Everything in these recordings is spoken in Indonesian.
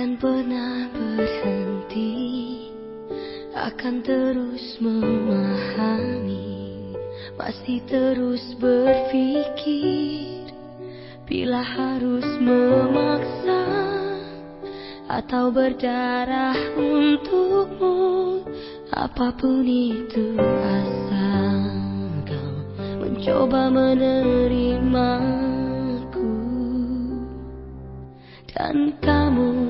takkan pernah berhenti Akan terus memahami Masih terus berpikir Bila harus memaksa Atau berdarah untukmu Apa pun itu asal kau Mencoba menerimaku. Dan kamu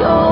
yo